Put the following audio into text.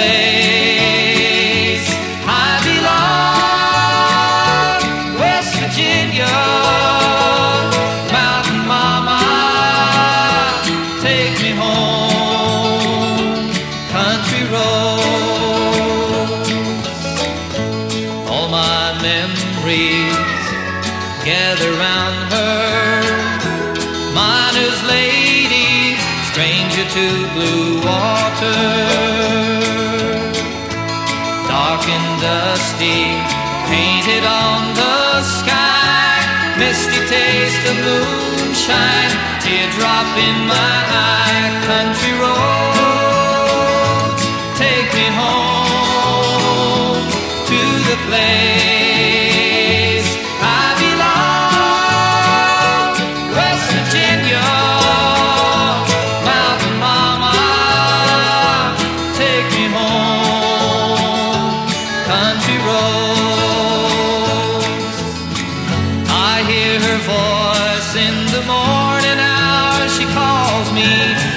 place I belong, West Virginia. Mountain Mama, take me home, country roads. All my memories gather round her. Miner's lady, stranger to blue and dusty, painted on the sky. Misty taste of moonshine, teardrop in my eye. Voice in the morning hour. She calls me.